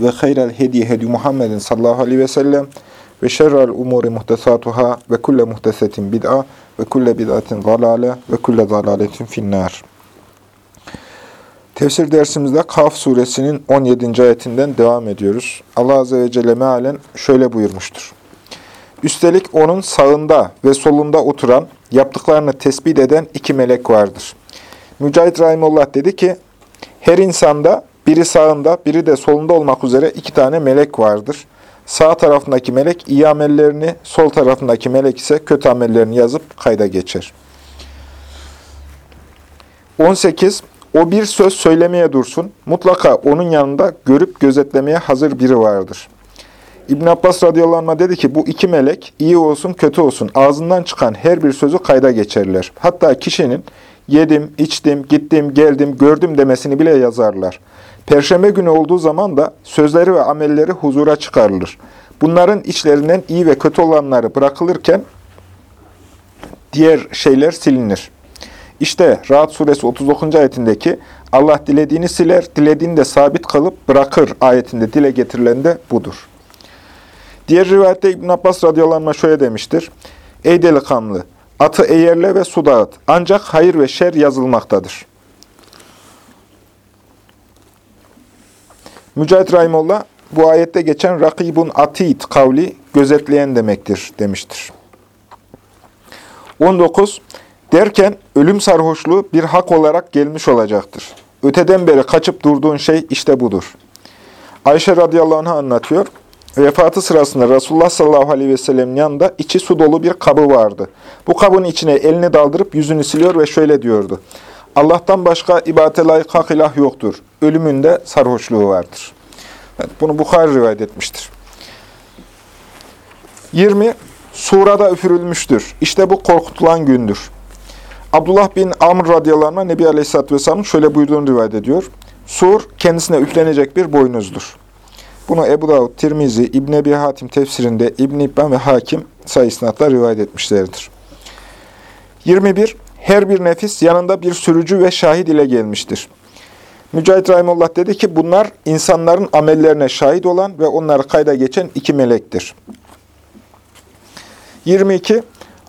ve hayral hediye hedi Muhammedin sallallahu aleyhi ve sellem ve şerrel umuri muhtesatuhâ ve kulle muhtesetin bid'a ve kulle bid'atin zalale ve kulle zalaletin finnâr. Tefsir dersimizde Kaf suresinin 17. ayetinden devam ediyoruz. Allah Azze ve Celle mealen şöyle buyurmuştur. Üstelik onun sağında ve solunda oturan, yaptıklarını tespit eden iki melek vardır. Mücahit Rahimullah dedi ki, her insanda biri sağında, biri de solunda olmak üzere iki tane melek vardır. Sağ tarafındaki melek iyi amellerini, sol tarafındaki melek ise kötü amellerini yazıp kayda geçer. 18. O bir söz söylemeye dursun, mutlaka onun yanında görüp gözetlemeye hazır biri vardır. İbn Abbas radıyallahu anh dedi ki, bu iki melek iyi olsun kötü olsun ağzından çıkan her bir sözü kayda geçerler. Hatta kişinin yedim, içtim, gittim, geldim, gördüm demesini bile yazarlar. Perşembe günü olduğu zaman da sözleri ve amelleri huzura çıkarılır. Bunların içlerinden iyi ve kötü olanları bırakılırken diğer şeyler silinir. İşte Rahat suresi 39. ayetindeki Allah dilediğini siler, dilediğini de sabit kalıp bırakır ayetinde dile getirilen de budur. Diğer rivayette İbn Abbas radıyallahu şöyle demiştir. Ey delikanlı, atı eğerle ve su dağıt. Ancak hayır ve şer yazılmaktadır. Mücahit Rahimullah bu ayette geçen rakibun atid kavli gözetleyen demektir demiştir. 19. Derken ölüm sarhoşluğu bir hak olarak gelmiş olacaktır. Öteden beri kaçıp durduğun şey işte budur. Ayşe radıyallahu anh anlatıyor. Vefatı sırasında Resulullah sallallahu aleyhi ve sellem'in yanında içi su dolu bir kabı vardı. Bu kabın içine elini daldırıp yüzünü siliyor ve şöyle diyordu. Allah'tan başka ibadete layık hak ilah yoktur. Ölümünde sarhoşluğu vardır. Evet, bunu Bukhari rivayet etmiştir. 20. Surada üfürülmüştür. İşte bu korkutulan gündür. Abdullah bin Amr radıyallahu anh Nebi Aleyhisselatü Vesselam'ın şöyle buyurduğunu rivayet ediyor. Sur kendisine üflenecek bir boynuzdur. Bunu Ebu Davud, Tirmizi, İbn Ebi Hatim tefsirinde İbn İbban ve Hakim sayısınatla rivayet etmişlerdir. 21. Her bir nefis yanında bir sürücü ve şahit ile gelmiştir. Mücahit Rahimullah dedi ki bunlar insanların amellerine şahit olan ve onları kayda geçen iki melektir. 22.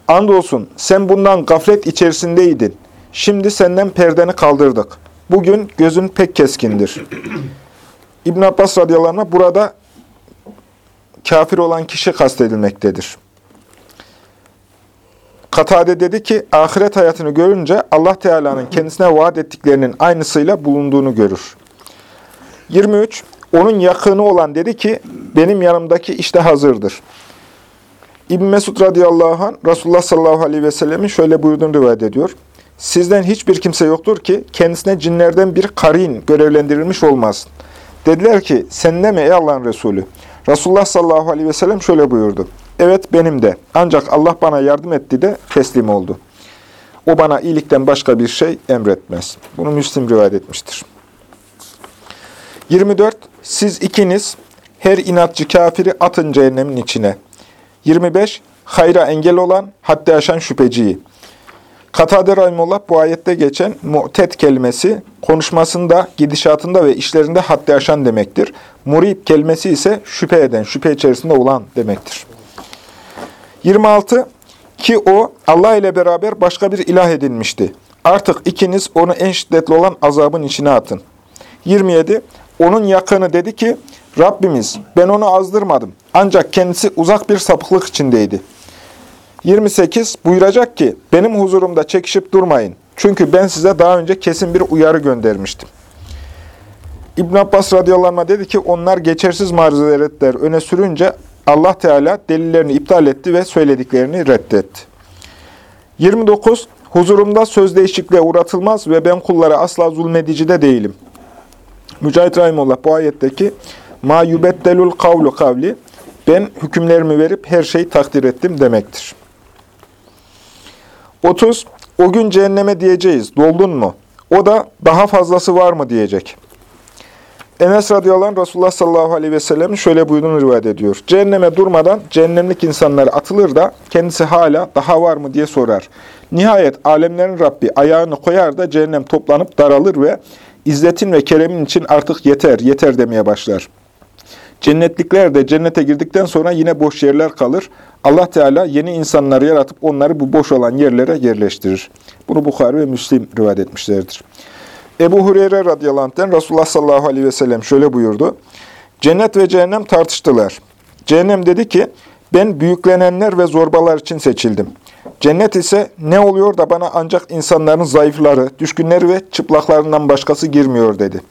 Andolsun sen bundan gaflet içerisindeydin. Şimdi senden perdeni kaldırdık. Bugün gözün pek keskindir. İbn Abbas radıyallahu anh burada kafir olan kişi kastedilmektedir. Katade dedi ki, ahiret hayatını görünce Allah Teala'nın kendisine vaat ettiklerinin aynısıyla bulunduğunu görür. 23. Onun yakını olan dedi ki, benim yanımdaki işte hazırdır. İbn Mesud radıyallahu anh, Resulullah sallallahu aleyhi ve sellemin şöyle buyurduğunu rivayet ediyor. Sizden hiçbir kimse yoktur ki kendisine cinlerden bir karin görevlendirilmiş olmasın. Dediler ki, sen ne mi ey Allah'ın Resulü? Resulullah sallallahu aleyhi ve sellem şöyle buyurdu. Evet benim de. Ancak Allah bana yardım etti de teslim oldu. O bana iyilikten başka bir şey emretmez. Bunu Müslim rivayet etmiştir. 24. Siz ikiniz her inatçı kafiri atın cehennemin içine. 25. Hayra engel olan, haddi aşan şüpheciyi. Katade Rahimullah bu ayette geçen mu'tet kelimesi konuşmasında, gidişatında ve işlerinde haddi aşan demektir. Murib kelimesi ise şüphe eden, şüphe içerisinde olan demektir. 26. Ki o Allah ile beraber başka bir ilah edinmişti. Artık ikiniz onu en şiddetli olan azabın içine atın. 27. Onun yakını dedi ki, Rabbimiz ben onu azdırmadım. Ancak kendisi uzak bir sapıklık içindeydi. 28. Buyuracak ki, benim huzurumda çekişip durmayın. Çünkü ben size daha önce kesin bir uyarı göndermiştim. İbn Abbas radıyallahu anh dedi ki, onlar geçersiz mazeretler öne sürünce Allah Teala delillerini iptal etti ve söylediklerini reddetti. 29. Huzurumda söz değişikliğe uğratılmaz ve ben kullara asla zulmedici de değilim. Mücahit Rahimullah bu ayetteki ma yubeddelul kavlu kavli ben hükümlerimi verip her şeyi takdir ettim demektir. 30. O gün cehenneme diyeceğiz, doldun mu? O da daha fazlası var mı diyecek. Enes radıyallahu anh Resulullah sallallahu aleyhi ve sellem'in şöyle buyurduğunu rivayet ediyor. Cehenneme durmadan cehennemlik insanlar atılır da kendisi hala daha var mı diye sorar. Nihayet alemlerin Rabbi ayağını koyar da cehennem toplanıp daralır ve izzetin ve keremin için artık yeter, yeter demeye başlar. Cennetlikler de cennete girdikten sonra yine boş yerler kalır. Allah Teala yeni insanları yaratıp onları bu boş olan yerlere yerleştirir. Bunu Bukhari ve Müslim rivayet etmişlerdir. Ebu Hureyre radıyallahu anh'ten Resulullah sallallahu aleyhi ve sellem şöyle buyurdu. Cennet ve cehennem tartıştılar. Cehennem dedi ki, ben büyüklenenler ve zorbalar için seçildim. Cennet ise ne oluyor da bana ancak insanların zayıfları, düşkünleri ve çıplaklarından başkası girmiyor dedi.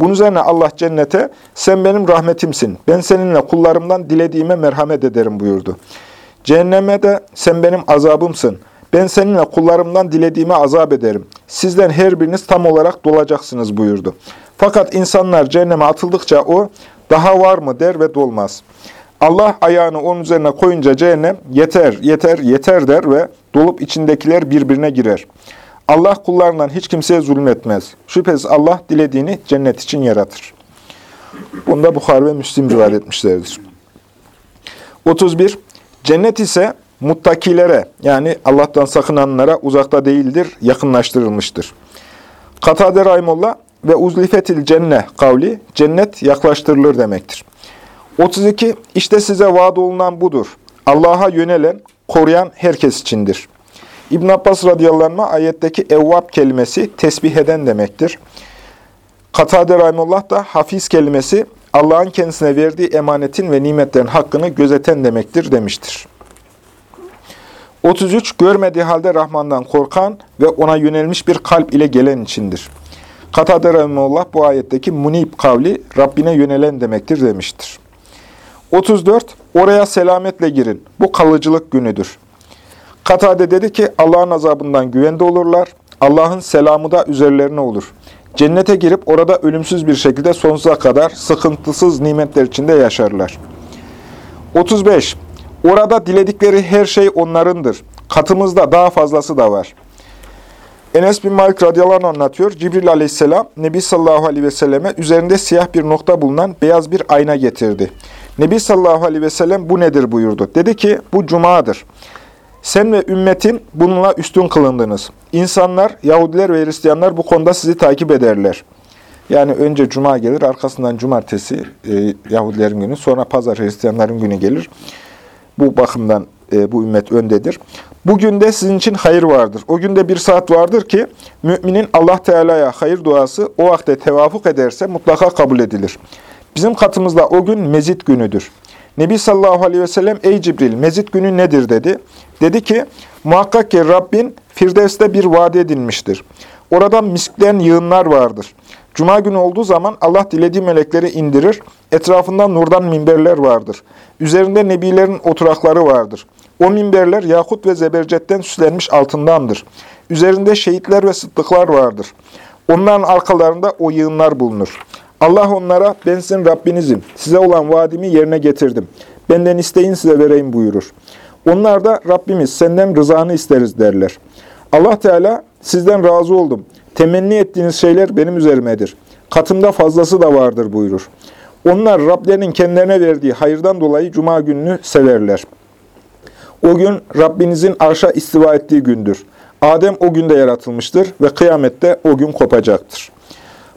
Bunun üzerine Allah cennete, sen benim rahmetimsin, ben seninle kullarımdan dilediğime merhamet ederim buyurdu. Cehenneme de sen benim azabımsın, ben seninle kullarımdan dilediğime azap ederim. Sizden her biriniz tam olarak dolacaksınız buyurdu. Fakat insanlar cehenneme atıldıkça o daha var mı der ve dolmaz. Allah ayağını onun üzerine koyunca cehennem yeter, yeter, yeter der ve dolup içindekiler birbirine girer. Allah kullarından hiç kimseye zulmetmez. Şüphesiz Allah dilediğini cennet için yaratır. Bunda Bukhar ve Müslim rivayet etmişlerdir. 31. Cennet ise muttakilere yani Allah'tan sakınanlara uzakta değildir, yakınlaştırılmıştır. Katade Rahimullah ve uzlifetil cenne kavli cennet yaklaştırılır demektir. 32. İşte size vaat olunan budur. Allah'a yönelen, koruyan herkes içindir. İbn Abbas radıyallahu anh ayetteki evvab kelimesi tesbih eden demektir. Katade Rahimullah da hafiz kelimesi Allah'ın kendisine verdiği emanetin ve nimetlerin hakkını gözeten demektir demiştir. 33. Görmediği halde Rahman'dan korkan ve ona yönelmiş bir kalp ile gelen içindir. Katade Rahimullah bu ayetteki munib kavli Rabbine yönelen demektir demiştir. 34. Oraya selametle girin. Bu kalıcılık günüdür. Katade dedi ki Allah'ın azabından güvende olurlar. Allah'ın selamı da üzerlerine olur. Cennete girip orada ölümsüz bir şekilde sonsuza kadar sıkıntısız nimetler içinde yaşarlar. 35. Orada diledikleri her şey onlarındır. Katımızda daha fazlası da var. Enes bin Malik radıyallahu anlatıyor. Cibril aleyhisselam Nebi sallallahu aleyhi ve selleme üzerinde siyah bir nokta bulunan beyaz bir ayna getirdi. Nebi sallallahu aleyhi ve sellem bu nedir buyurdu. Dedi ki bu cumadır. Sen ve ümmetin bununla üstün kılındınız. İnsanlar, Yahudiler ve Hristiyanlar bu konuda sizi takip ederler. Yani önce cuma gelir, arkasından cumartesi e, Yahudilerin günü, sonra pazar Hristiyanların günü gelir. Bu bakımdan e, bu ümmet öndedir. Bugün de sizin için hayır vardır. O günde bir saat vardır ki müminin Allah Teala'ya hayır duası o vakte tevafuk ederse mutlaka kabul edilir. Bizim katımızda o gün mezit günüdür. Nebi sallallahu aleyhi ve sellem ey Cibril mezit günü nedir dedi. Dedi ki muhakkak ki Rabbin Firdevs'te bir vade edinmiştir. Orada miskten yığınlar vardır. Cuma günü olduğu zaman Allah dilediği melekleri indirir. Etrafında nurdan minberler vardır. Üzerinde nebilerin oturakları vardır. O minberler yakut ve zebercetten süslenmiş altındandır. Üzerinde şehitler ve sıddıklar vardır. Onların arkalarında o yığınlar bulunur. Allah onlara ben sizin Rabbinizim, size olan vaadimi yerine getirdim. Benden isteyin size vereyim buyurur. Onlar da Rabbimiz senden rızanı isteriz derler. Allah Teala sizden razı oldum. Temenni ettiğiniz şeyler benim üzerimedir. Katımda fazlası da vardır buyurur. Onlar Rablerinin kendilerine verdiği hayırdan dolayı cuma gününü severler. O gün Rabbinizin arşa istiva ettiği gündür. Adem o günde yaratılmıştır ve kıyamette o gün kopacaktır.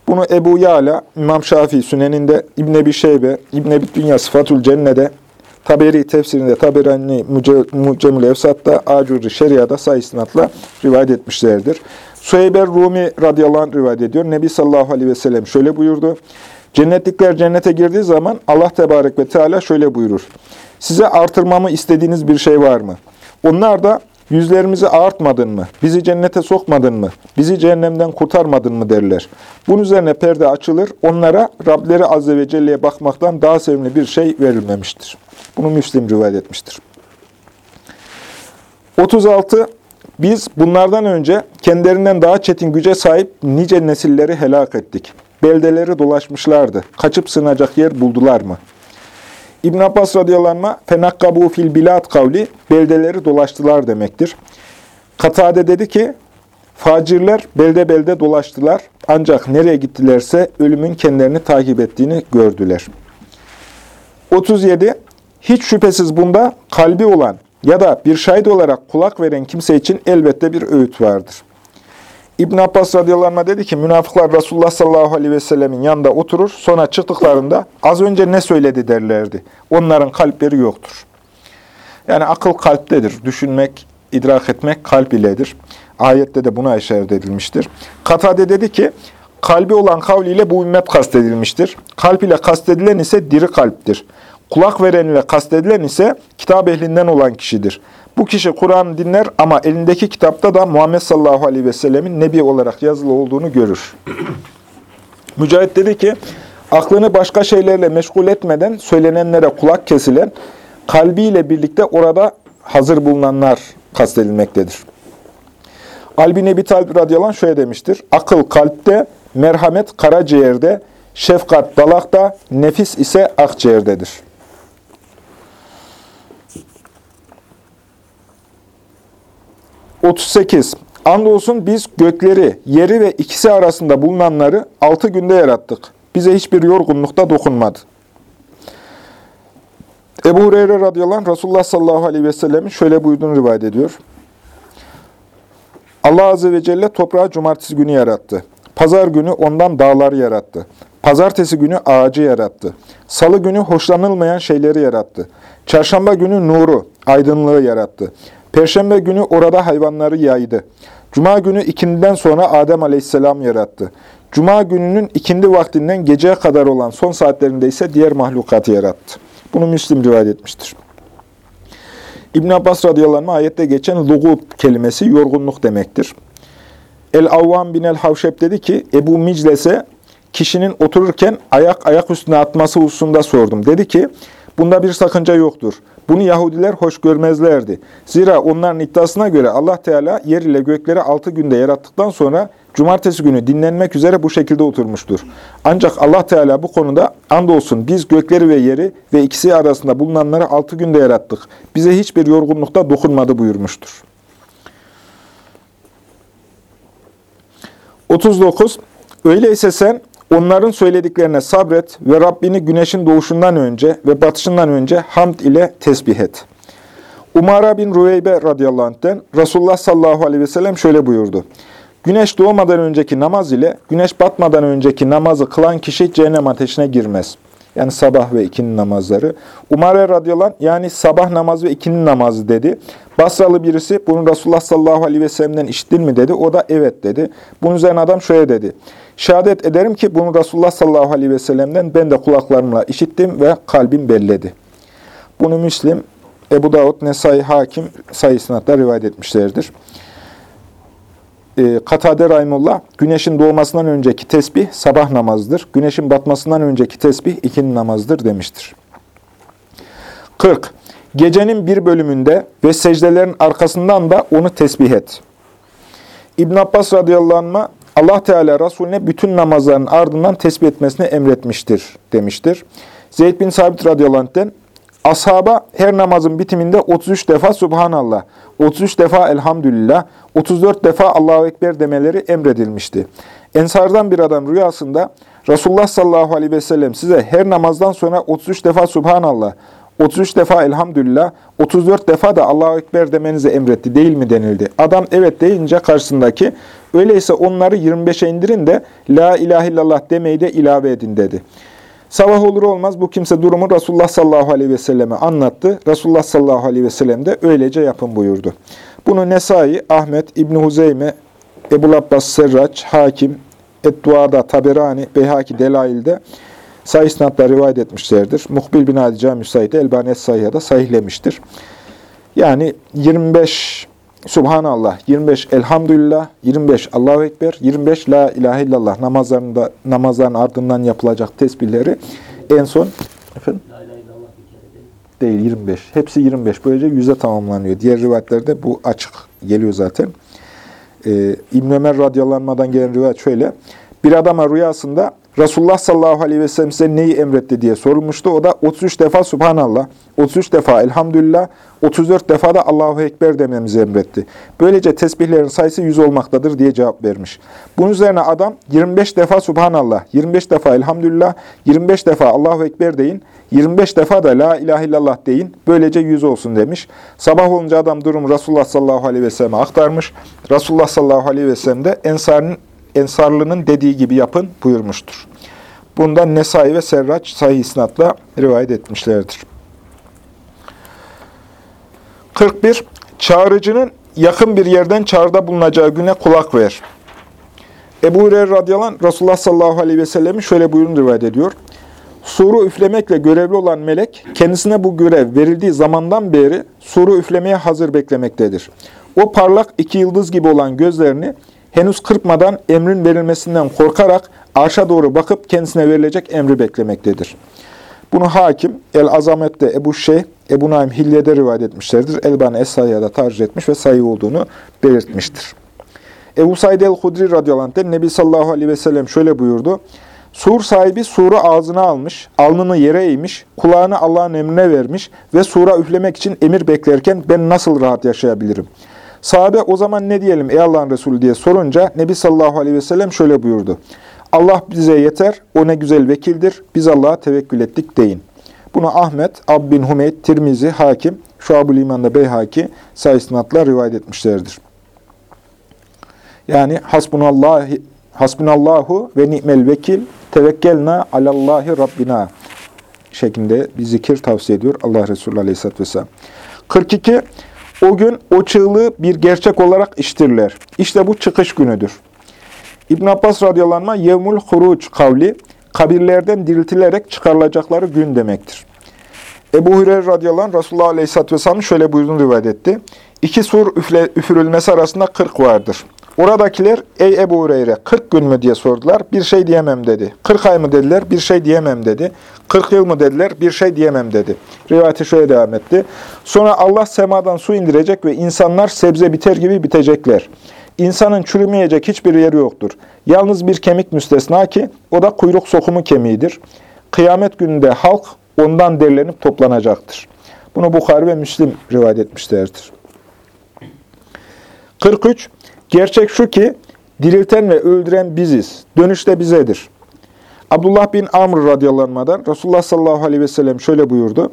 Bunu Ebu Yala, İmam Şafii Süneninde, İbn Ebi Şeybe, İbn Ebi Dünya Sıfatul Cenne'de, Taberi tefsirinde, Taberani Mucemül Evsat'ta, Acuri Şeria'da sayısınatla rivayet etmişlerdir. Süheyber Rumi radıyallahu anh rivayet ediyor. Nebi sallallahu aleyhi ve sellem şöyle buyurdu. Cennetlikler cennete girdiği zaman Allah tebarek ve teala şöyle buyurur. Size artırmamı istediğiniz bir şey var mı? Onlar da yüzlerimizi ağartmadın mı? Bizi cennete sokmadın mı? Bizi cehennemden kurtarmadın mı derler. Bunun üzerine perde açılır. Onlara Rableri Azze ve Celle'ye bakmaktan daha sevimli bir şey verilmemiştir. Bunu Müslim rivayet etmiştir. 36. Biz bunlardan önce kendilerinden daha çetin güce sahip nice nesilleri helak ettik. Beldeleri dolaşmışlardı. Kaçıp sığınacak yer buldular mı? İbn Abbas radıyallahu anh fenakkabu fil bilat kavli beldeleri dolaştılar demektir. Katade dedi ki facirler belde belde dolaştılar ancak nereye gittilerse ölümün kendilerini takip ettiğini gördüler. 37. Hiç şüphesiz bunda kalbi olan ya da bir şahit olarak kulak veren kimse için elbette bir öğüt vardır. İbn Abbas radıyallahu dedi ki münafıklar Resulullah sallallahu aleyhi ve sellemin yanında oturur. Sonra çıktıklarında az önce ne söyledi derlerdi. Onların kalpleri yoktur. Yani akıl kalptedir. Düşünmek, idrak etmek kalp iledir. Ayette de buna işaret edilmiştir. Katade dedi ki kalbi olan kavliyle bu ümmet kastedilmiştir. Kalp ile kastedilen ise diri kalptir. Kulak veren ile kastedilen ise kitap ehlinden olan kişidir. Bu kişi Kur'an dinler ama elindeki kitapta da Muhammed sallallahu aleyhi ve sellemin nebi olarak yazılı olduğunu görür. Mücahit dedi ki, aklını başka şeylerle meşgul etmeden söylenenlere kulak kesilen, kalbiyle birlikte orada hazır bulunanlar kastedilmektedir. Albin Ebi Talib radıyallahu şöyle demiştir. Akıl kalpte, merhamet karaciğerde, şefkat dalakta, nefis ise akciğerdedir. 38. Andolsun biz gökleri, yeri ve ikisi arasında bulunanları altı günde yarattık. Bize hiçbir yorgunlukta dokunmadı. Ebu Hureyre radıyallahu anh Resulullah sallallahu aleyhi ve sellemin şöyle buyurduğunu rivayet ediyor. Allah azze ve celle toprağı cumartesi günü yarattı. Pazar günü ondan dağları yarattı. Pazartesi günü ağacı yarattı. Salı günü hoşlanılmayan şeyleri yarattı. Çarşamba günü nuru, aydınlığı yarattı. Perşembe günü orada hayvanları yaydı. Cuma günü ikindiden sonra Adem aleyhisselam yarattı. Cuma gününün ikindi vaktinden geceye kadar olan son saatlerinde ise diğer mahlukatı yarattı. Bunu Müslim rivayet etmiştir. İbn Abbas radıyallahu anh ayette geçen lugub kelimesi yorgunluk demektir. El-Avvam bin el-Havşeb dedi ki Ebu Micles'e kişinin otururken ayak ayak üstüne atması hususunda sordum. Dedi ki bunda bir sakınca yoktur. Bunu Yahudiler hoş görmezlerdi. Zira onların iddiasına göre Allah Teala yer ile gökleri altı günde yarattıktan sonra cumartesi günü dinlenmek üzere bu şekilde oturmuştur. Ancak Allah Teala bu konuda andolsun biz gökleri ve yeri ve ikisi arasında bulunanları altı günde yarattık. Bize hiçbir yorgunlukta dokunmadı buyurmuştur. 39. Öyleyse sen Onların söylediklerine sabret ve Rabbini güneşin doğuşundan önce ve batışından önce hamd ile tesbih et. Umara bin Rüveybe radıyallahu anh'ten Resulullah sallallahu aleyhi ve sellem şöyle buyurdu. Güneş doğmadan önceki namaz ile güneş batmadan önceki namazı kılan kişi cehennem ateşine girmez. Yani sabah ve ikindi namazları. Umare radıyallahu anh, yani sabah namazı ve ikindi namazı dedi. Basralı birisi bunu Resulullah sallallahu aleyhi ve sellem'den işittin mi dedi. O da evet dedi. Bunun üzerine adam şöyle dedi. Şehadet ederim ki bunu Resulullah sallallahu aleyhi ve sellem'den ben de kulaklarımla işittim ve kalbim belledi. Bunu Müslim, Ebu Davud, Nesai, Hakim sayısınatla rivayet etmişlerdir. E, Katade Rahimullah, güneşin doğmasından önceki tesbih sabah namazıdır. Güneşin batmasından önceki tesbih ikindi namazıdır demiştir. 40. Gecenin bir bölümünde ve secdelerin arkasından da onu tesbih et. İbn Abbas radıyallahu anh'a Allah Teala Resulüne bütün namazların ardından tesbih etmesini emretmiştir demiştir. Zeyd bin Sabit radıyallahu anh'ten ashaba her namazın bitiminde 33 defa Subhanallah, 33 defa Elhamdülillah, 34 defa Allahu Ekber demeleri emredilmişti. Ensardan bir adam rüyasında Resulullah sallallahu aleyhi ve sellem size her namazdan sonra 33 defa Subhanallah, 33 defa elhamdülillah, 34 defa da Allahu Ekber demenizi emretti değil mi denildi. Adam evet deyince karşısındaki öyleyse onları 25'e indirin de La ilahe illallah demeyi de ilave edin dedi. Sabah olur olmaz bu kimse durumu Resulullah sallallahu aleyhi ve selleme anlattı. Resulullah sallallahu aleyhi ve sellem de öylece yapın buyurdu. Bunu Nesai, Ahmet, İbni Huzeyme, Ebu Abbas Serraç, Hakim, Edduada, Taberani, Beyhaki, Delail'de Sahih isnatla rivayet etmişlerdir. Muhbil bin Adi Cami Said'e Elbani Es-Sahih'e sahihlemiştir. Yani 25 Subhanallah, 25 Elhamdülillah, 25 Allahu Ekber, 25 La ilahe illallah namazlarında namazların ardından yapılacak tesbihleri en son efendim değil 25. Hepsi 25. Böylece yüze tamamlanıyor. Diğer rivayetlerde bu açık geliyor zaten. Ee, İbn Ömer radyalanmadan gelen rivayet şöyle. Bir adama rüyasında Resulullah sallallahu aleyhi ve sellem size neyi emretti diye sorulmuştu. O da 33 defa Subhanallah, 33 defa Elhamdülillah, 34 defa da Allahu Ekber dememizi emretti. Böylece tesbihlerin sayısı 100 olmaktadır diye cevap vermiş. Bunun üzerine adam 25 defa Subhanallah, 25 defa Elhamdülillah, 25 defa Allahu Ekber deyin, 25 defa da La ilahe illallah deyin, böylece 100 olsun demiş. Sabah olunca adam durum Resulullah sallallahu aleyhi ve selleme aktarmış. Resulullah sallallahu aleyhi ve sellem de Ensar'ın Ensarlı'nın dediği gibi yapın buyurmuştur. Bundan Nesai ve Serraç sahih isnatla rivayet etmişlerdir. 41. Çağrıcının yakın bir yerden çağrıda bulunacağı güne kulak ver. Ebu Hureyre radıyallahu anh, Resulullah sallallahu aleyhi ve sellemin şöyle buyurun rivayet ediyor. Suru üflemekle görevli olan melek, kendisine bu görev verildiği zamandan beri suru üflemeye hazır beklemektedir. O parlak iki yıldız gibi olan gözlerini henüz kırpmadan emrin verilmesinden korkarak arşa doğru bakıp kendisine verilecek emri beklemektedir. Bunu hakim El-Azamet'te Ebu Şeyh, Ebu Naim Hilye'de rivayet etmişlerdir. Elbani Es-Sayya'da tercih etmiş ve sayı olduğunu belirtmiştir. Ebu Said el-Hudri radıyallahu Nebi sallallahu aleyhi ve sellem şöyle buyurdu. Sur sahibi suru ağzına almış, alnını yere eğmiş, kulağını Allah'ın emrine vermiş ve sura üflemek için emir beklerken ben nasıl rahat yaşayabilirim? Sahabe o zaman ne diyelim ey Allah'ın Resulü diye sorunca Nebi sallallahu aleyhi ve sellem şöyle buyurdu. Allah bize yeter, o ne güzel vekildir, biz Allah'a tevekkül ettik deyin. Bunu Ahmet, Ab bin Hümeyd, Tirmizi, Hakim, Şuab-ül İman'da Beyhaki sayısınatla rivayet etmişlerdir. Yani hasbunallah, hasbunallahu ve ni'mel vekil, tevekkelna alallahi rabbina şeklinde bir zikir tavsiye ediyor Allah Resulü Aleyhisselatü Vesselam. 42. O gün o çığlığı bir gerçek olarak iştirler. İşte bu çıkış günüdür. İbn Abbas radıyallahu anh, yevmul huruç kavli, kabirlerden diriltilerek çıkarılacakları gün demektir. Ebu Hureyre radıyallahu anh, Resulullah aleyhisselatü vesselam şöyle buyurduğunu rivayet etti. İki sur üfle, üfürülmesi arasında kırk vardır. Oradakiler, ey Ebu Hureyre, kırk gün mü diye sordular, bir şey diyemem dedi. Kırk ay mı dediler, bir şey diyemem dedi. Kırk yıl mı dediler, bir şey diyemem dedi. Rivayeti şöyle devam etti. Sonra Allah semadan su indirecek ve insanlar sebze biter gibi bitecekler. İnsanın çürümeyecek hiçbir yeri yoktur. Yalnız bir kemik müstesna ki, o da kuyruk sokumu kemiğidir. Kıyamet gününde halk ondan derlenip toplanacaktır. Bunu Bukhari ve Müslim rivayet etmişlerdir. 43. Gerçek şu ki, dirilten ve öldüren biziz. Dönüşte bizedir. Abdullah bin Amr radıyallahu Resulullah sallallahu aleyhi ve sellem şöyle buyurdu.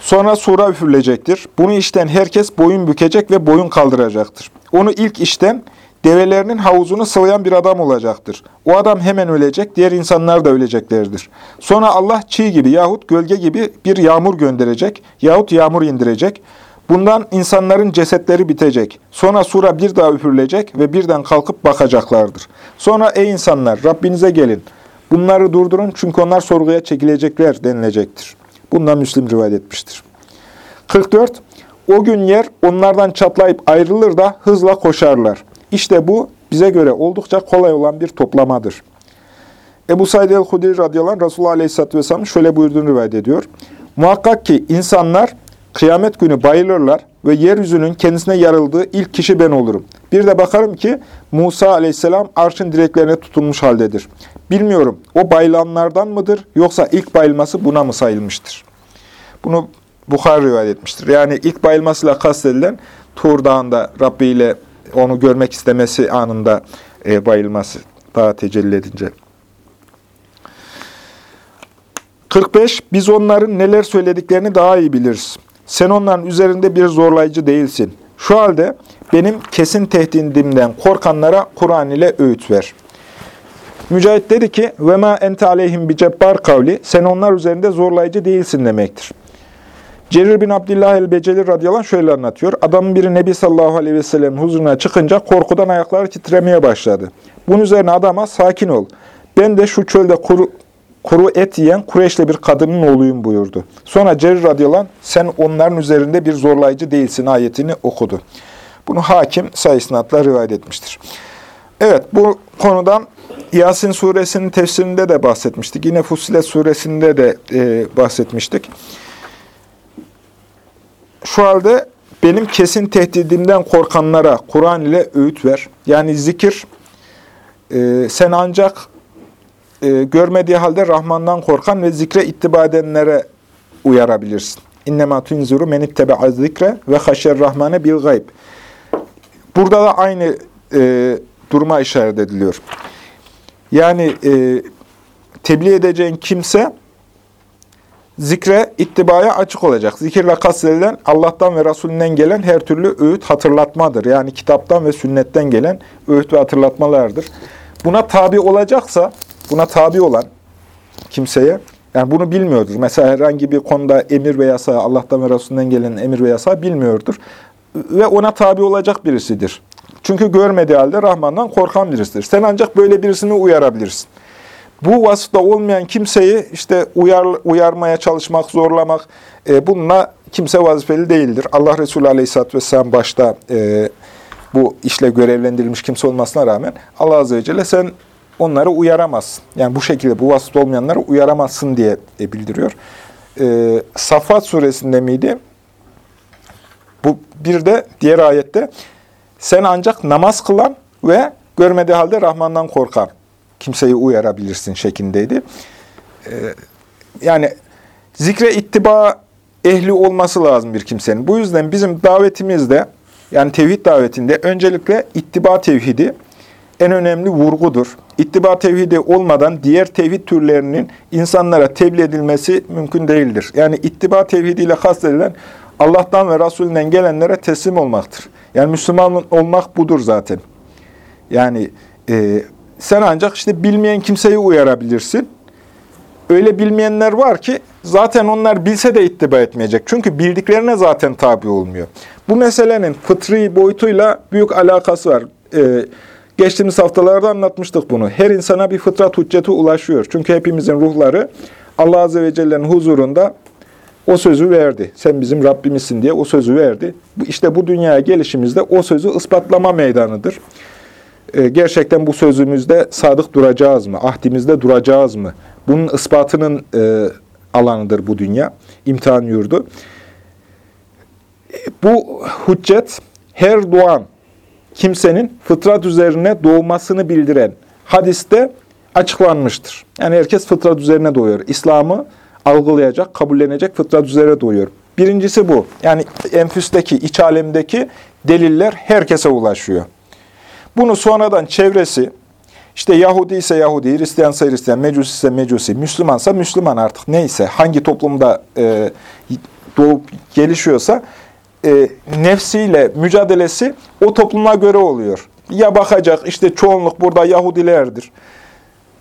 Sonra sura üfürülecektir. Bunu işten herkes boyun bükecek ve boyun kaldıracaktır. Onu ilk işten develerinin havuzunu sıvayan bir adam olacaktır. O adam hemen ölecek, diğer insanlar da öleceklerdir. Sonra Allah çiğ gibi yahut gölge gibi bir yağmur gönderecek yahut yağmur indirecek. Bundan insanların cesetleri bitecek. Sonra sura bir daha üfürülecek ve birden kalkıp bakacaklardır. Sonra ey insanlar Rabbinize gelin. Bunları durdurun çünkü onlar sorguya çekilecekler denilecektir. Bundan Müslim rivayet etmiştir. 44. O gün yer onlardan çatlayıp ayrılır da hızla koşarlar. İşte bu bize göre oldukça kolay olan bir toplamadır. Ebu Said el-Hudri radıyallahu anh Resulullah aleyhisselatü vesselam şöyle buyurduğunu rivayet ediyor. Muhakkak ki insanlar kıyamet günü bayılırlar ve yeryüzünün kendisine yarıldığı ilk kişi ben olurum. Bir de bakarım ki Musa aleyhisselam arşın direklerine tutulmuş haldedir. Bilmiyorum o bayılanlardan mıdır yoksa ilk bayılması buna mı sayılmıştır? Bunu Bukhari rivayet etmiştir. Yani ilk bayılmasıyla kastedilen Tur Dağı'nda Rabbi ile onu görmek istemesi anında e, bayılması daha tecelli edince. 45. Biz onların neler söylediklerini daha iyi biliriz. Sen onların üzerinde bir zorlayıcı değilsin. Şu halde benim kesin tehdidimden korkanlara Kur'an ile öğüt ver. Mücahit dedi ki ve ma ente aleyhim bi cebbar kavli sen onlar üzerinde zorlayıcı değilsin demektir. Cerir bin Abdullah el-Beceli radıyallahu şöyle anlatıyor. Adamın biri Nebi sallallahu aleyhi ve sellem'in huzuruna çıkınca korkudan ayakları titremeye başladı. Bunun üzerine adama sakin ol. Ben de şu çölde kuru, kuru et yiyen Kureyşli bir kadının oğluyum buyurdu. Sonra Cerir radıyallahu anh, sen onların üzerinde bir zorlayıcı değilsin ayetini okudu. Bunu hakim sayısınatla rivayet etmiştir. Evet bu konudan Yasin suresinin tefsirinde de bahsetmiştik. Yine Fussilet suresinde de e, bahsetmiştik. Şu halde benim kesin tehdidimden korkanlara Kur'an ile öğüt ver. Yani zikir, e, sen ancak e, görmediği halde Rahman'dan korkan ve zikre ittiba edenlere uyarabilirsin. İnnemâ tunziru men ittebe'a zikre ve haşer rahmane bil gayb. Burada da aynı e, duruma işaret ediliyor. Yani e, tebliğ edeceğin kimse zikre, ittibaya açık olacak. Zikirle kastedilen Allah'tan ve Resulünden gelen her türlü öğüt hatırlatmadır. Yani kitaptan ve sünnetten gelen öğüt ve hatırlatmalardır. Buna tabi olacaksa, buna tabi olan kimseye, yani bunu bilmiyordur. Mesela herhangi bir konuda emir ve yasa, Allah'tan ve Resulünden gelen emir ve yasa bilmiyordur. Ve ona tabi olacak birisidir. Çünkü görmediği halde Rahman'dan korkan birisidir. Sen ancak böyle birisini uyarabilirsin. Bu vasıfta olmayan kimseyi işte uyar, uyarmaya çalışmak, zorlamak, e, bununla kimse vazifeli değildir. Allah Resulü Aleyhisselatü Vesselam başta e, bu işle görevlendirilmiş kimse olmasına rağmen Allah Azze ve Celle sen onları uyaramazsın. Yani bu şekilde bu vasıfta olmayanları uyaramazsın diye e, bildiriyor. E, Safat suresinde miydi? Bu bir de diğer ayette sen ancak namaz kılan ve görmediği halde Rahman'dan korkan kimseyi uyarabilirsin şeklindeydi. Ee, yani zikre ittiba ehli olması lazım bir kimsenin. Bu yüzden bizim davetimizde yani tevhid davetinde öncelikle ittiba tevhidi en önemli vurgudur. İttiba tevhidi olmadan diğer tevhid türlerinin insanlara tebliğ edilmesi mümkün değildir. Yani ittiba tevhidiyle kastedilen Allah'tan ve Resulünden gelenlere teslim olmaktır. Yani Müslüman olmak budur zaten. Yani e, sen ancak işte bilmeyen kimseyi uyarabilirsin. Öyle bilmeyenler var ki zaten onlar bilse de ittiba etmeyecek. Çünkü bildiklerine zaten tabi olmuyor. Bu meselenin fıtri boyutuyla büyük alakası var. Ee, geçtiğimiz haftalarda anlatmıştık bunu. Her insana bir fıtrat hücceti ulaşıyor. Çünkü hepimizin ruhları Allah Azze ve Celle'nin huzurunda o sözü verdi. Sen bizim Rabbimizsin diye o sözü verdi. İşte bu dünyaya gelişimizde o sözü ispatlama meydanıdır. Ee, gerçekten bu sözümüzde sadık duracağız mı? Ahdimizde duracağız mı? Bunun ispatının e, alanıdır bu dünya. imtihan yurdu. Bu hüccet her doğan kimsenin fıtrat üzerine doğmasını bildiren hadiste açıklanmıştır. Yani herkes fıtrat üzerine doğuyor. İslam'ı algılayacak, kabullenecek fıtrat üzere doğuyor. Birincisi bu. Yani enfüsteki, iç alemdeki deliller herkese ulaşıyor. Bunu sonradan çevresi, işte Yahudi ise Yahudi, Hristiyan ise Hristiyan, Mecusi ise Mecusi, Müslümansa Müslüman artık neyse, hangi toplumda e, doğup gelişiyorsa, e, nefsiyle mücadelesi o topluma göre oluyor. Ya bakacak, işte çoğunluk burada Yahudilerdir.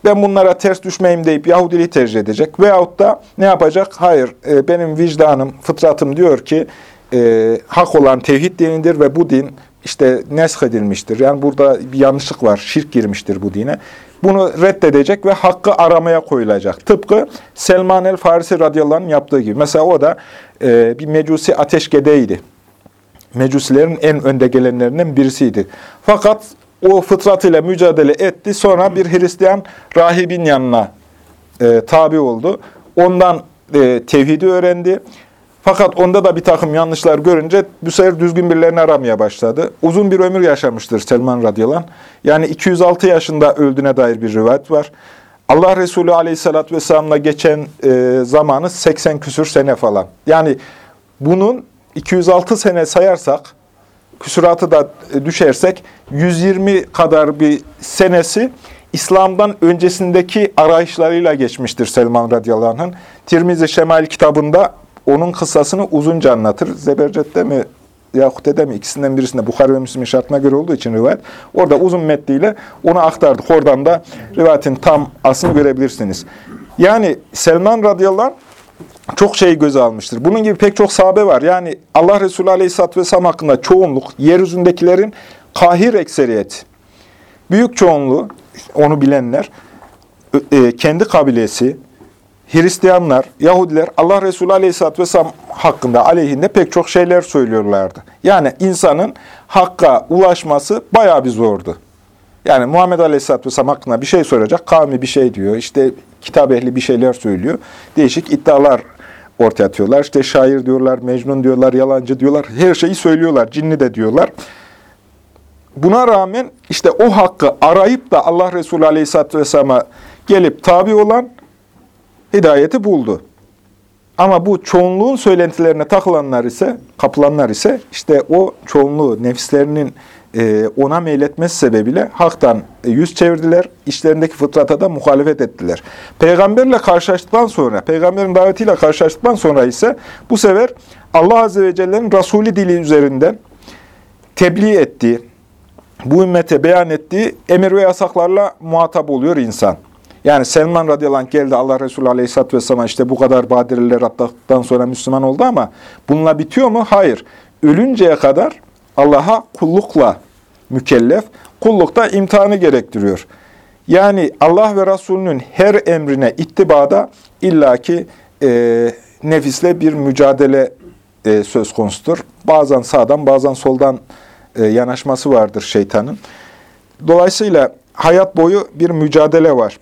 Ben bunlara ters düşmeyeyim deyip Yahudiliği tercih edecek. Veyahut da ne yapacak? Hayır, e, benim vicdanım, fıtratım diyor ki, e, hak olan tevhid dinidir ve bu din işte nesk edilmiştir. Yani burada bir yanlışlık var, şirk girmiştir bu dine. Bunu reddedecek ve hakkı aramaya koyulacak. Tıpkı Selman el-Farisi radıyallahu yaptığı gibi. Mesela o da e, bir mecusi ateşgedeydi. Mecusilerin en önde gelenlerinden birisiydi. Fakat o fıtratıyla mücadele etti. Sonra bir Hristiyan rahibin yanına e, tabi oldu. Ondan e, tevhidi öğrendi. Fakat onda da bir takım yanlışlar görünce bu sefer düzgün birilerini aramaya başladı. Uzun bir ömür yaşamıştır Selman radıyallahu. Yani 206 yaşında öldüğüne dair bir rivayet var. Allah Resulü aleyhissalatü vesselam'la geçen e, zamanı 80 küsür sene falan. Yani bunun 206 sene sayarsak, küsuratı da düşersek 120 kadar bir senesi İslam'dan öncesindeki arayışlarıyla geçmiştir Selman radıyallahu anh'ın. Tirmizi Şemail kitabında onun kıssasını uzunca anlatır. Zebercet'te mi Yahute'de mi ikisinden birisinde Bukhari ve Müslim'in şartına göre olduğu için rivayet. Orada uzun metniyle onu aktardık. Oradan da rivayetin tam aslını görebilirsiniz. Yani Selman radıyallahu anh çok şey göze almıştır. Bunun gibi pek çok sahabe var. Yani Allah Resulü aleyhisselatü vesselam hakkında çoğunluk, yeryüzündekilerin kahir ekseriyet, büyük çoğunluğu, onu bilenler, e, kendi kabilesi, Hristiyanlar, Yahudiler Allah Resulü Aleyhisselatü Vesselam hakkında, aleyhinde pek çok şeyler söylüyorlardı. Yani insanın hakka ulaşması bayağı bir zordu. Yani Muhammed Aleyhisselatü Vesselam hakkında bir şey soracak, kavmi bir şey diyor, işte kitap ehli bir şeyler söylüyor. Değişik iddialar ortaya atıyorlar. İşte şair diyorlar, mecnun diyorlar, yalancı diyorlar, her şeyi söylüyorlar, cinni de diyorlar. Buna rağmen işte o hakkı arayıp da Allah Resulü Aleyhisselatü Vesselam'a gelip tabi olan hidayeti buldu. Ama bu çoğunluğun söylentilerine takılanlar ise, kapılanlar ise işte o çoğunluğu nefislerinin e, ona meyletmesi sebebiyle haktan e, yüz çevirdiler, işlerindeki fıtrata da muhalefet ettiler. Peygamberle karşılaştıktan sonra, peygamberin davetiyle karşılaştıktan sonra ise bu sefer Allah Azze ve Celle'nin Resulü dili üzerinden tebliğ ettiği, bu ümmete beyan ettiği emir ve yasaklarla muhatap oluyor insan. Yani Selman radıyallahu anh geldi Allah Resulü aleyhisselatü vesselam işte bu kadar badireler atlattıktan sonra Müslüman oldu ama bununla bitiyor mu? Hayır. Ölünceye kadar Allah'a kullukla mükellef, kullukta imtihanı gerektiriyor. Yani Allah ve Resulünün her emrine ittibada illaki e, nefisle bir mücadele e, söz konusudur. Bazen sağdan bazen soldan e, yanaşması vardır şeytanın. Dolayısıyla hayat boyu bir mücadele var.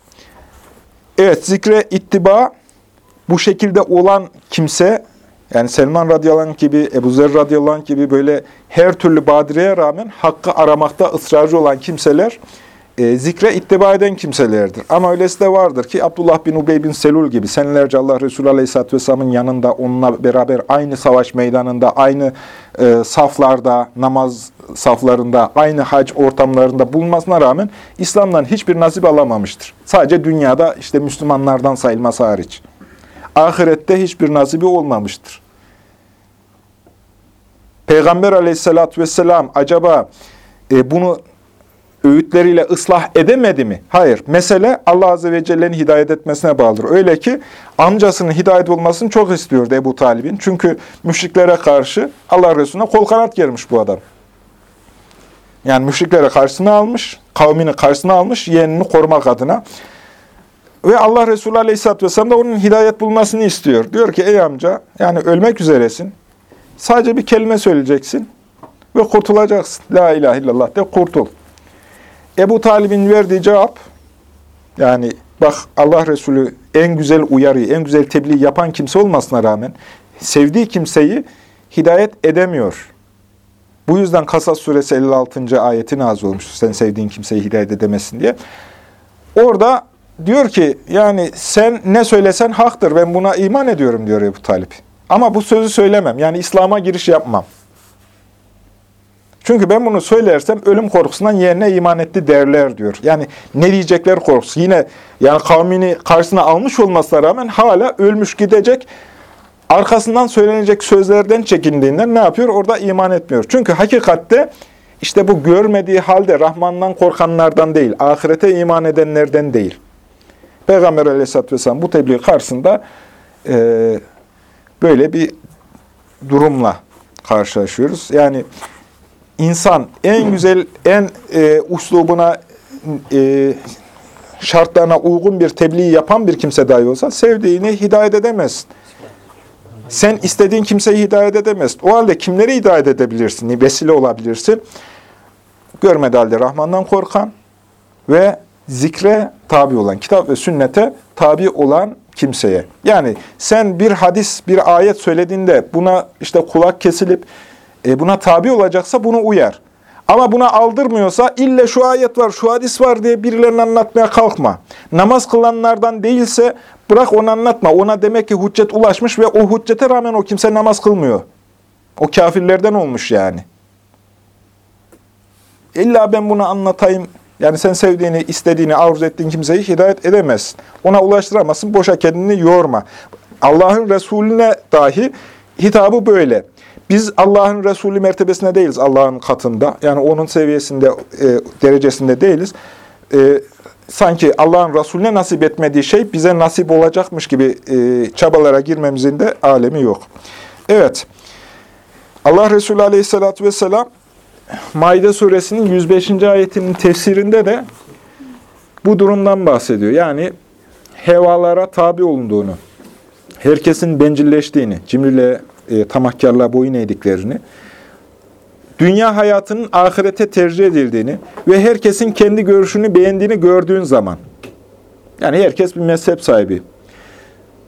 Evet, zikre ittiba bu şekilde olan kimse, yani Selman radıyallahu gibi, Ebu Zer radıyallahu gibi böyle her türlü badireye rağmen hakkı aramakta ısrarcı olan kimseler, e, zikre ittiba eden kimselerdir. Ama öylesi de vardır ki Abdullah bin Ubey bin Selul gibi senelerce Allah Resulü Aleyhisselatü Vesselam'ın yanında onunla beraber aynı savaş meydanında, aynı e, saflarda, namaz saflarında, aynı hac ortamlarında bulunmasına rağmen İslam'dan hiçbir nasip alamamıştır. Sadece dünyada işte Müslümanlardan sayılması hariç. Ahirette hiçbir nasibi olmamıştır. Peygamber aleyhissalatü vesselam acaba e, bunu öğütleriyle ıslah edemedi mi? Hayır. Mesele Allah Azze ve Celle'nin hidayet etmesine bağlıdır. Öyle ki amcasının hidayet olmasını çok istiyordu Ebu Talib'in. Çünkü müşriklere karşı Allah Resulüne kol kanat germiş bu adam. Yani müşriklere karşısına almış, kavmini karşısına almış, yeğenini korumak adına. Ve Allah Resulü Aleyhisselatü Vesselam da onun hidayet bulmasını istiyor. Diyor ki ey amca yani ölmek üzeresin. Sadece bir kelime söyleyeceksin ve kurtulacaksın. La ilahe illallah de kurtul. Ebu Talib'in verdiği cevap, yani bak Allah Resulü en güzel uyarıyı, en güzel tebliğ yapan kimse olmasına rağmen, sevdiği kimseyi hidayet edemiyor. Bu yüzden Kasas suresi 56. ayeti nazil olmuş. Sen sevdiğin kimseyi hidayet edemesin diye. Orada diyor ki yani sen ne söylesen haktır ben buna iman ediyorum diyor Ebu Talip. Ama bu sözü söylemem. Yani İslam'a giriş yapmam. Çünkü ben bunu söylersem ölüm korkusundan yerine iman etti derler diyor. Yani ne diyecekler korkusu. Yine yani kavmini karşısına almış olmasına rağmen hala ölmüş gidecek. Arkasından söylenecek sözlerden çekindiğinden ne yapıyor? Orada iman etmiyor. Çünkü hakikatte işte bu görmediği halde Rahman'dan korkanlardan değil, ahirete iman edenlerden değil. Peygamber aleyhisselatü vesselam bu tebliğ karşısında e, böyle bir durumla karşılaşıyoruz. Yani insan en güzel, en e, uslubuna, e, şartlarına uygun bir tebliğ yapan bir kimse dahi olsa sevdiğini hidayet edemezsin. Sen istediğin kimseyi hidayet edemezsin. O halde kimleri hidayet edebilirsin, vesile olabilirsin? Görmedi halde Rahman'dan korkan ve zikre tabi olan, kitap ve sünnete tabi olan kimseye. Yani sen bir hadis, bir ayet söylediğinde buna işte kulak kesilip e, buna tabi olacaksa bunu uyar. Ama buna aldırmıyorsa ille şu ayet var, şu hadis var diye birilerine anlatmaya kalkma. Namaz kılanlardan değilse bırak onu anlatma. Ona demek ki hüccet ulaşmış ve o hüccete rağmen o kimse namaz kılmıyor. O kafirlerden olmuş yani. İlla ben bunu anlatayım. Yani sen sevdiğini, istediğini, arzu ettiğin kimseyi hidayet edemezsin. Ona ulaştıramazsın, boşa kendini yorma. Allah'ın Resulüne dahi hitabı böyle. Biz Allah'ın Resulü mertebesinde değiliz Allah'ın katında. Yani onun seviyesinde, e, derecesinde değiliz. E, sanki Allah'ın Resulüne nasip etmediği şey bize nasip olacakmış gibi e, çabalara girmemizin de alemi yok. Evet, Allah Resulü Aleyhisselatü Vesselam Maide suresinin 105. ayetinin tefsirinde de bu durumdan bahsediyor. Yani hevalara tabi olunduğunu, herkesin bencilleştiğini, cimrile e, tamahkarlığa boyun eğdiklerini, dünya hayatının ahirete tercih edildiğini ve herkesin kendi görüşünü beğendiğini gördüğün zaman, yani herkes bir mezhep sahibi.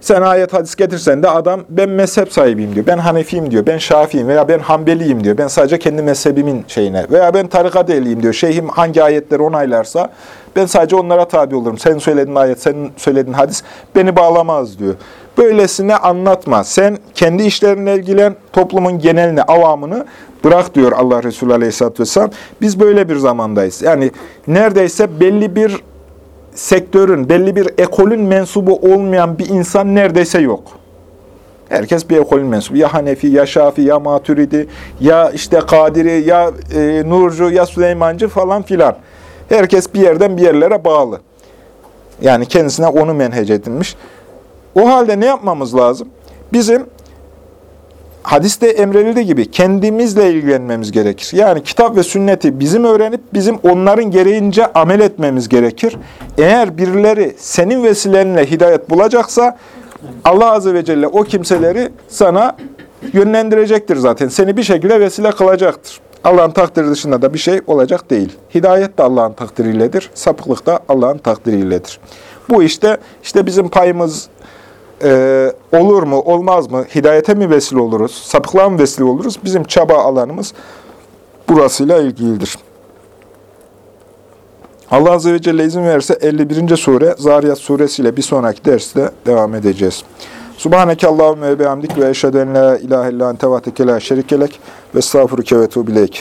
Sen ayet hadis getirsen de adam ben mezhep sahibiyim diyor. Ben Hanefiyim diyor. Ben Şafiiyim veya ben Hanbeliyim diyor. Ben sadece kendi mezhebimin şeyine. Veya ben tarikat ehliyim diyor. Şeyhim hangi ayetleri onaylarsa ben sadece onlara tabi olurum. Sen söylediğin ayet, senin söylediğin hadis beni bağlamaz diyor. Böylesine anlatma. Sen kendi işlerinle ilgilen, toplumun genelini, avamını bırak diyor Allah Resulü Aleyhisselatü Vesselam. Biz böyle bir zamandayız. Yani neredeyse belli bir sektörün, belli bir ekolün mensubu olmayan bir insan neredeyse yok. Herkes bir ekolün mensubu. Ya Hanefi, ya Şafi, ya Maturidi, ya işte Kadiri, ya e, Nurcu, ya Süleymancı falan filan. Herkes bir yerden bir yerlere bağlı. Yani kendisine onu menhec edinmiş. O halde ne yapmamız lazım? Bizim hadiste emredildiği gibi kendimizle ilgilenmemiz gerekir. Yani kitap ve sünneti bizim öğrenip bizim onların gereğince amel etmemiz gerekir. Eğer birileri senin vesilenle hidayet bulacaksa Allah Azze ve Celle o kimseleri sana yönlendirecektir zaten. Seni bir şekilde vesile kılacaktır. Allah'ın takdiri dışında da bir şey olacak değil. Hidayet de Allah'ın takdiriyledir. Sapıklık da Allah'ın takdiriyledir. Bu işte işte bizim payımız e, olur mu, olmaz mı? Hidayete mi vesile oluruz? Sapıklığa mı vesile oluruz? Bizim çaba alanımız burasıyla ilgilidir. Allah Azze ve Celle izin verirse 51. sure Zariyat suresiyle bir sonraki derste devam edeceğiz. Subhaneke Allahümme ve bihamdik ve eşhedü en la ilahe illa ente la şerikelek ve estağfuruke ve tuğbileyk.